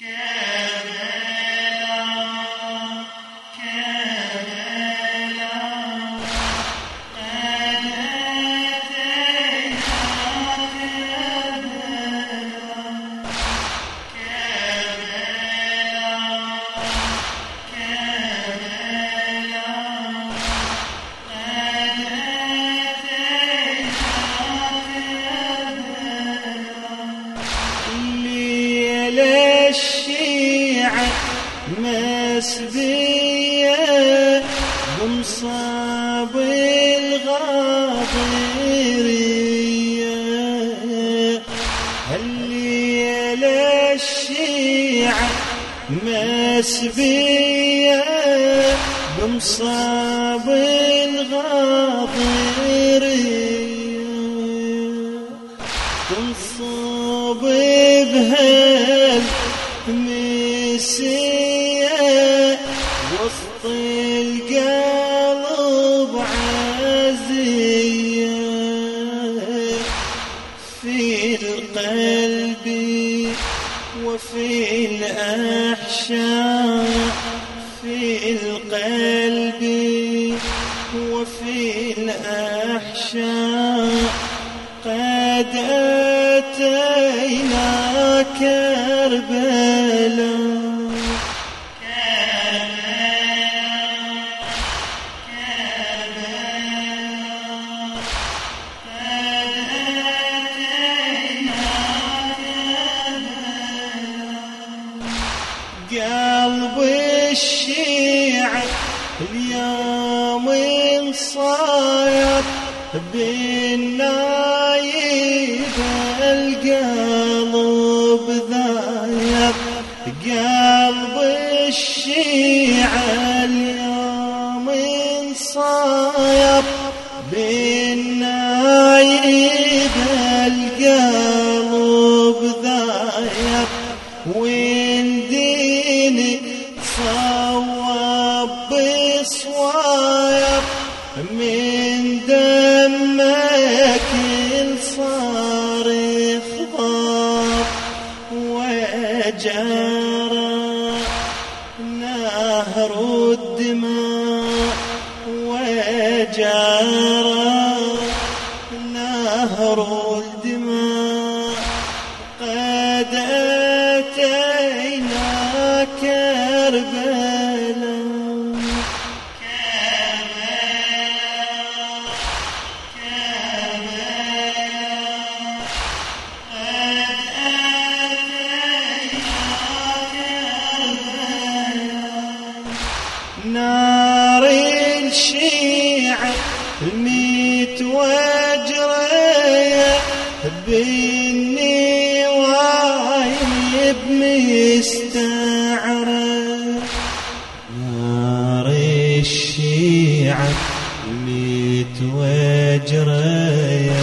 مسبية مسبية بمصاب الغاضرية تنصب بهال مسية الأحشاء قد أتينا كربلاء. بالنايب القلب ذايب قلب الشيعة من دمك صار نار الشيعة الميت وجرية بإني وايب مستعرة. نار الشيعة الميت وجرية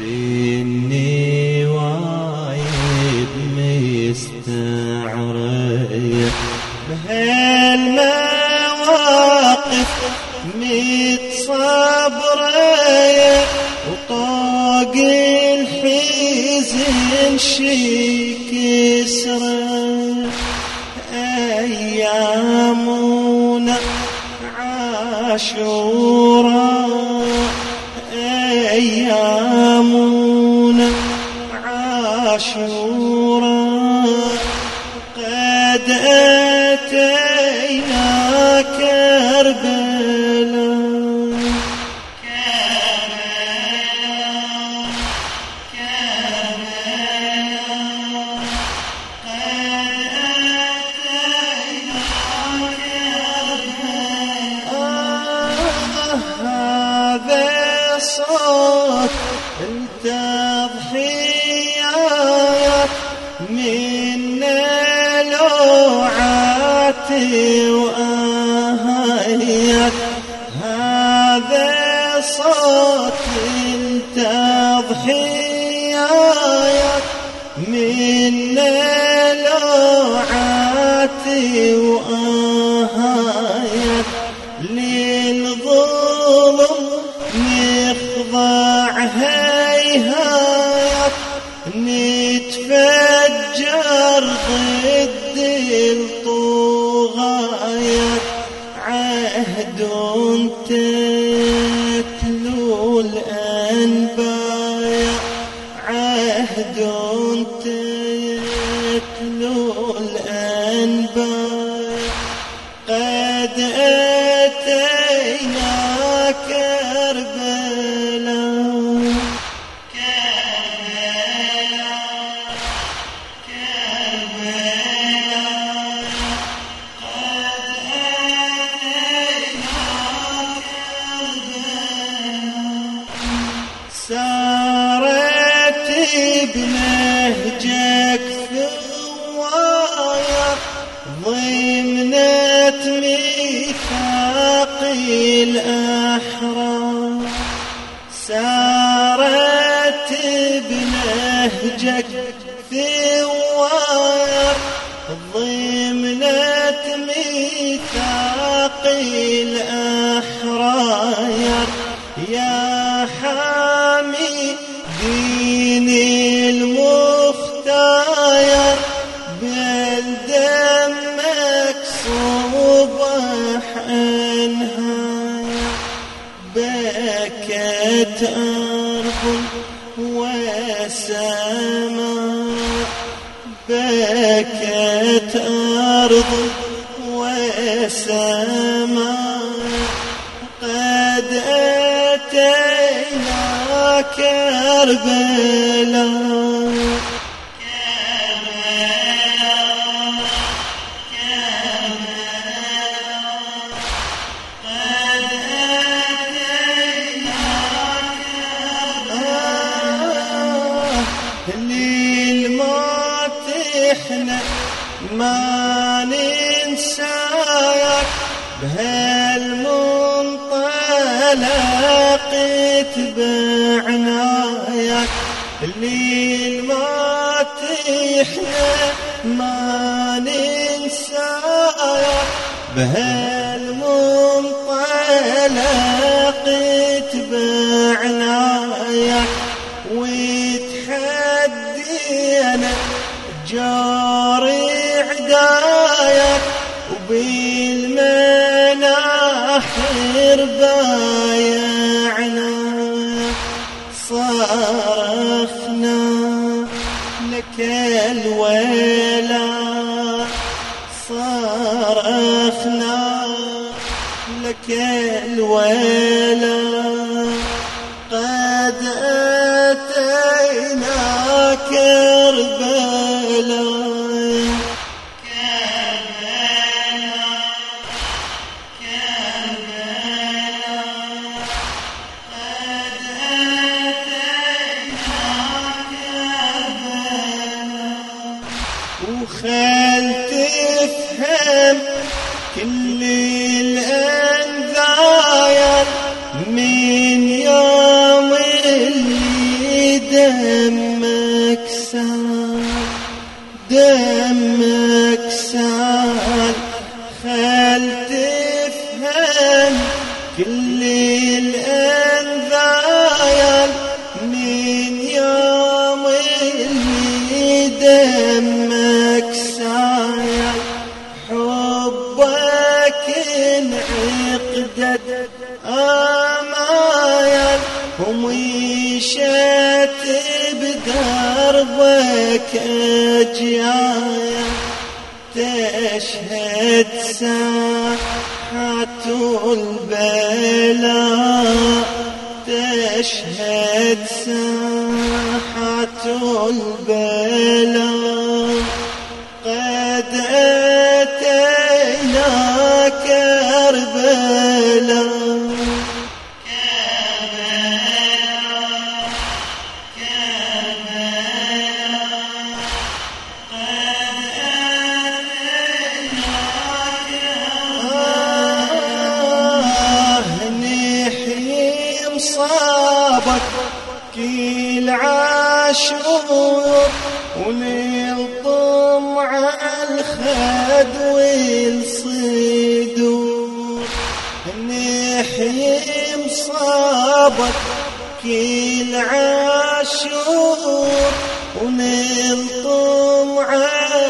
بإني الحزن شي كسرة أيامنا عاشورا أيامنا عاشورا. لوعات وآهيات هذا صوت التضحيات من لوعات وآهيات ontem. ضمنت ميثاق الأحرار. سارت بنهجك ثوايا ضمنت ميثاق الأحرار. يا حامي بكت أرض وسماء بكت أرض وسماء قد أتينا كربلاء ما ننساك بهالمنطلق تبعناك الليل ما تحنى ما ننساك بهالمنطلق تبعناك وتحدينا جاري عدايك وبالمناحر بايعنا صرخنا لك الويلا صرخنا لك الويلا قد أتينا كربلاء آمايل ومشيت بدربك أجيال تشهد ساحة البلاء تشهد ساحة البلاء. مصابك كل عاشور ونلطم على الخد والصدور نحيي مصابك كل ونلطم على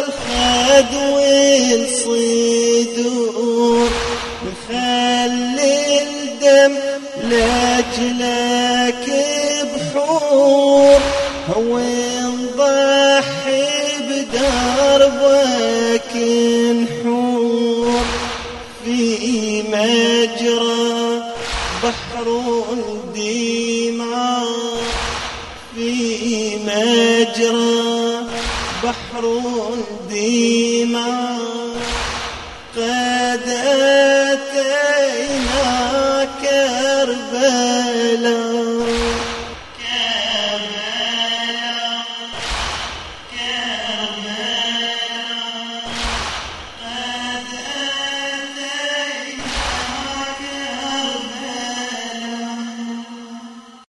الخد والصدور نخلي نضحي بدربك نحور في مجرى بحر الدماء في مجرى